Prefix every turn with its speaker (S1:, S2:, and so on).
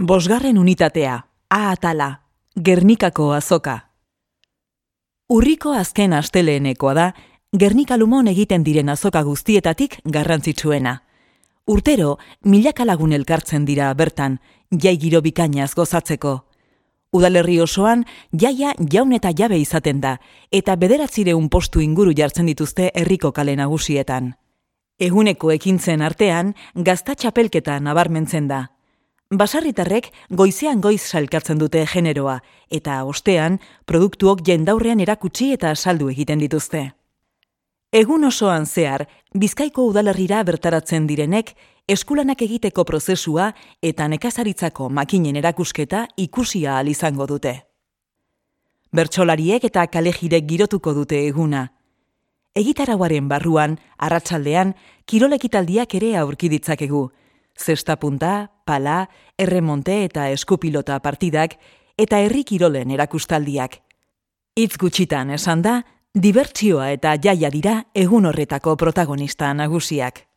S1: Bosgarren unitatea, A atala, Gernikako azoka. Urriko azken asteleenekoa da, Gernika lumon egiten diren azoka guztietatik garrantzitsuena. Urtero, milaka lagun elkartzen dira bertan, jai giro bikainaz gozatzeko. Udalerri osoan, jaia jaun eta jabe izaten da, eta bederatzireun postu inguru jartzen dituzte herriko kale nagusietan. Eguneko ekintzen artean, gazta txapelketa nabarmentzen da. Basarritarrek goizean goiz salkatzen dute generoa, eta ostean produktuok jendaurrean erakutsi eta saldu egiten dituzte. Egun osoan zehar, Bizkaiko udalerrira bertaratzen direnek, eskulanak egiteko prozesua eta nekazaritzako makinen erakusketa ikusia izango dute. Bertsolariek eta kalejirek girotuko dute eguna. Egitarauaren barruan, arratsaldean, kirolekitaldiak ere aurkiditzakegu, zesta punta, pala, erremonte eta eskupilota partidak eta herri kirolen erakustaldiak. Itz gutxitan esan da, dibertsioa eta jaia dira egun horretako protagonista nagusiak.